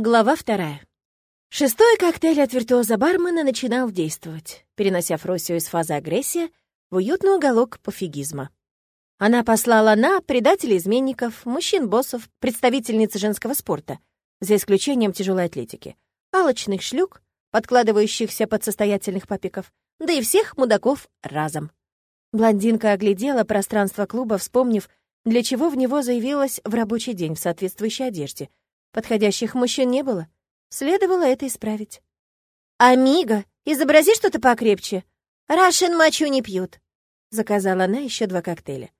Глава вторая. Шестой коктейль от виртуоза бармена начинал действовать, перенося Фросию из фазы агрессии в уютный уголок пофигизма. Она послала на предателей-изменников, мужчин-боссов, представительниц женского спорта, за исключением тяжелой атлетики, алочных шлюк, подкладывающихся под состоятельных папиков, да и всех мудаков разом. Блондинка оглядела пространство клуба, вспомнив, для чего в него заявилась в рабочий день в соответствующей одежде. Подходящих мужчин не было. Следовало это исправить. «Амиго, изобрази что-то покрепче. Рашен мочу не пьют», — заказала она еще два коктейля.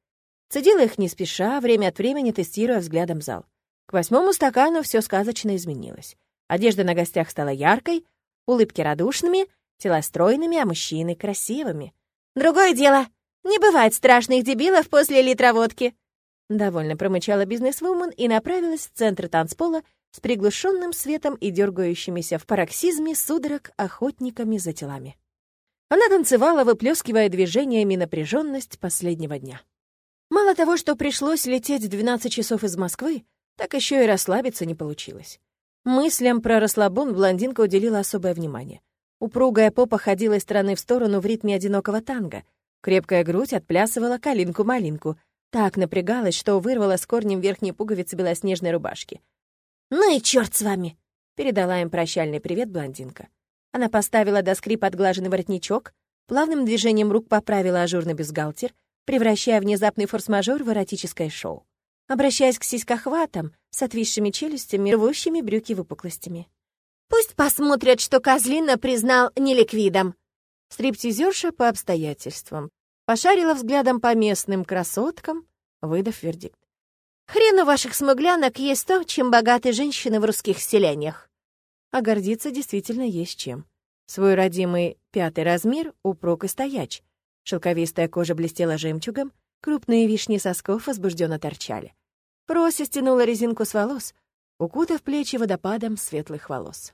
Цедила их не спеша, время от времени тестируя взглядом зал. К восьмому стакану все сказочно изменилось. Одежда на гостях стала яркой, улыбки радушными, тела стройными, а мужчины — красивыми. «Другое дело. Не бывает страшных дебилов после литра водки», Довольно промычала бизнесвумен и направилась в центр танцпола с приглушенным светом и дергающимися в пароксизме судорог охотниками за телами. Она танцевала, выплескивая движениями напряженность последнего дня. Мало того, что пришлось лететь 12 часов из Москвы, так еще и расслабиться не получилось. Мыслям про расслабон блондинка уделила особое внимание. Упругая попа ходила из стороны в сторону в ритме одинокого танго. Крепкая грудь отплясывала калинку-малинку — так напрягалась, что вырвала с корнем верхние пуговицы белоснежной рубашки. «Ну и черт с вами!» — передала им прощальный привет блондинка. Она поставила до скрипа отглаженный воротничок, плавным движением рук поправила ажурный бюстгальтер, превращая внезапный форс-мажор в эротическое шоу. Обращаясь к сиськохватам с отвисшими челюстями, рвущими брюки выпуклостями. «Пусть посмотрят, что Козлина признал неликвидом!» Стриптизерша по обстоятельствам, Пошарила взглядом по местным красоткам, выдав вердикт. «Хрен у ваших смуглянок есть то, чем богаты женщины в русских селениях». А гордиться действительно есть чем. Свой родимый пятый размер упруг и стояч. Шелковистая кожа блестела жемчугом, крупные вишни сосков возбужденно торчали. Прося стянула резинку с волос, укутав плечи водопадом светлых волос.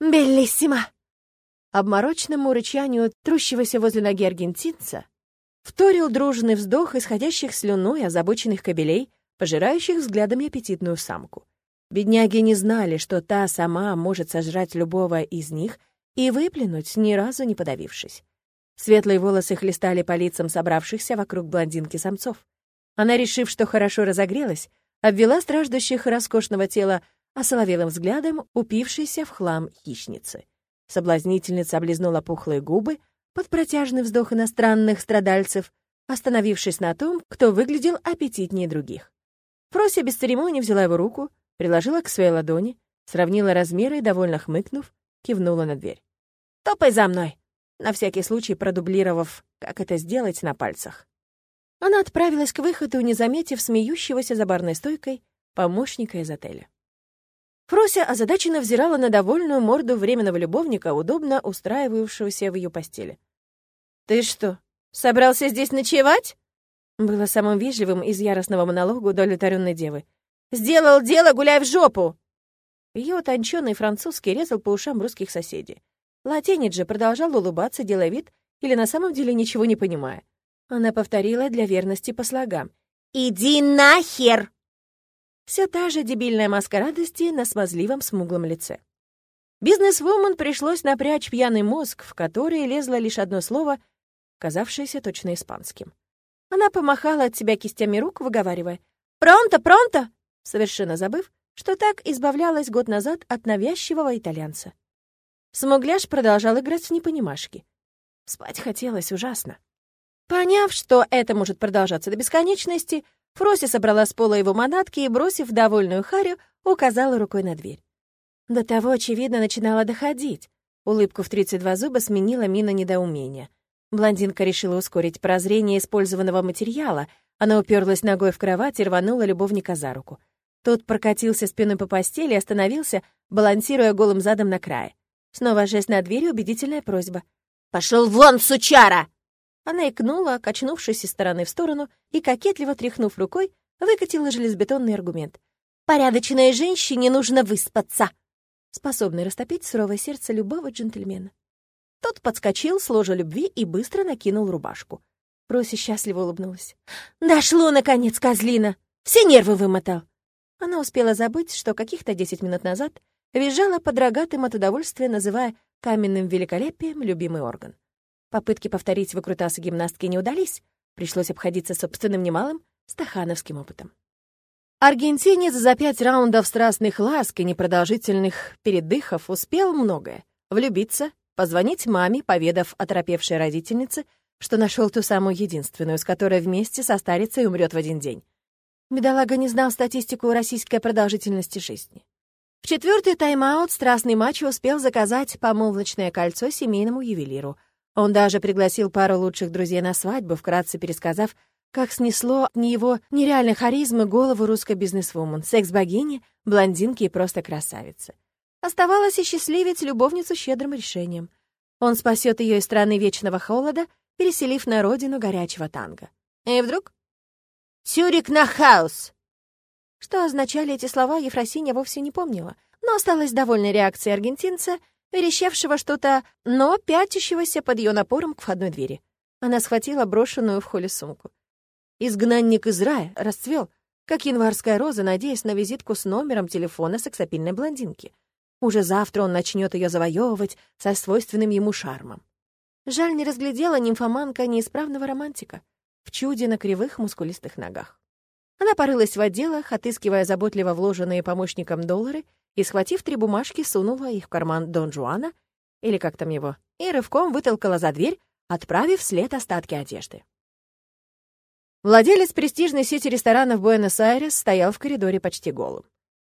«Беллиссимо!» Обморочному рычанию трущегося возле ноги аргентинца, вторил дружный вздох исходящих слюной озабоченных кобелей, пожирающих взглядами аппетитную самку. Бедняги не знали, что та сама может сожрать любого из них и выплюнуть, ни разу не подавившись. Светлые волосы хлестали по лицам собравшихся вокруг блондинки самцов. Она, решив, что хорошо разогрелась, обвела страждущих роскошного тела осоловелым взглядом упившейся в хлам хищницы — Соблазнительница облизнула пухлые губы под протяжный вздох иностранных страдальцев, остановившись на том, кто выглядел аппетитнее других. Фрося без церемонии взяла его руку, приложила к своей ладони, сравнила размеры и, довольно хмыкнув, кивнула на дверь. «Топай за мной!» на всякий случай продублировав, как это сделать на пальцах. Она отправилась к выходу, не заметив смеющегося за барной стойкой помощника из отеля. Фрося озадаченно взирала на довольную морду временного любовника, удобно устраивавшегося в ее постели. «Ты что, собрался здесь ночевать?» Было самым вежливым из яростного монолога удовлетворенной девы. «Сделал дело, гуляй в жопу!» Ее утонченный французский резал по ушам русских соседей. Латинец же продолжал улыбаться, делая вид, или на самом деле ничего не понимая. Она повторила для верности по слогам. «Иди нахер!» Все та же дебильная маска радости на смазливом смуглом лице. Бизнес-вумен пришлось напрячь пьяный мозг, в который лезло лишь одно слово, казавшееся точно испанским. Она помахала от себя кистями рук, выговаривая «Пронто, пронто!», совершенно забыв, что так избавлялась год назад от навязчивого итальянца. Смугляш продолжал играть в непонимашки. Спать хотелось ужасно. Поняв, что это может продолжаться до бесконечности, Фроси собрала с пола его манатки и, бросив довольную Харю, указала рукой на дверь. До того, очевидно, начинала доходить. Улыбку в 32 зуба сменила мина недоумения. Блондинка решила ускорить прозрение использованного материала. Она уперлась ногой в кровать и рванула любовника за руку. Тот прокатился спиной по постели и остановился, балансируя голым задом на крае. Снова жест на двери, убедительная просьба. «Пошел вон, сучара!» Она икнула, качнувшись из стороны в сторону, и, кокетливо тряхнув рукой, выкатила железобетонный аргумент. «Порядочной женщине нужно выспаться!» способный растопить суровое сердце любого джентльмена. Тот подскочил с ложа любви и быстро накинул рубашку. Роси счастливо улыбнулась. «Дошло, наконец, козлина! Все нервы вымотал!» Она успела забыть, что каких-то 10 минут назад визжала под рогатым от удовольствия, называя каменным великолепием любимый орган. Попытки повторить выкрутасы гимнастки не удались, пришлось обходиться собственным немалым стахановским опытом. Аргентинец за пять раундов страстных ласк и непродолжительных передыхов успел многое — влюбиться, позвонить маме, поведав оторопевшей родительнице, что нашел ту самую единственную, с которой вместе состарится и умрет в один день. Бедолага не знал статистику российской продолжительности жизни. В четвертый тайм-аут страстный матч успел заказать помолвочное кольцо семейному ювелиру. Он даже пригласил пару лучших друзей на свадьбу, вкратце пересказав, как снесло не его нереальной харизмы голову русской бизнесвумен, секс-богини, блондинки и просто красавицы. Оставалось и счастливить любовницу щедрым решением. Он спасет ее из страны вечного холода, переселив на родину горячего танго. И вдруг... «Тюрик на хаус!» Что означали эти слова, Ефросинья вовсе не помнила, но осталась довольной реакцией аргентинца, верещавшего что-то, но пятящегося под ее напором к входной двери. Она схватила брошенную в холле сумку. Изгнанник из рая расцвел, как январская роза, надеясь на визитку с номером телефона сексапильной блондинки. Уже завтра он начнет ее завоевывать со свойственным ему шармом. Жаль, не разглядела нимфоманка неисправного романтика в чуде на кривых мускулистых ногах. Она порылась в отделах, отыскивая заботливо вложенные помощником доллары, и, схватив три бумажки, сунула их в карман Дон Жуана, или как там его, и рывком вытолкала за дверь, отправив вслед остатки одежды. Владелец престижной сети ресторанов Буэнос-Айрес стоял в коридоре почти голым.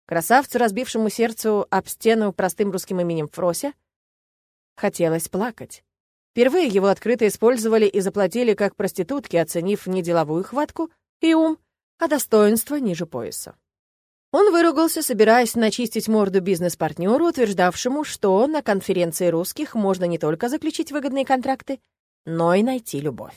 Красавцу, разбившему сердцу об стену простым русским именем Фрося, хотелось плакать. Впервые его открыто использовали и заплатили как проститутки, оценив не деловую хватку и ум, а достоинство ниже пояса. Он выругался, собираясь начистить морду бизнес-партнеру, утверждавшему, что на конференции русских можно не только заключить выгодные контракты, но и найти любовь.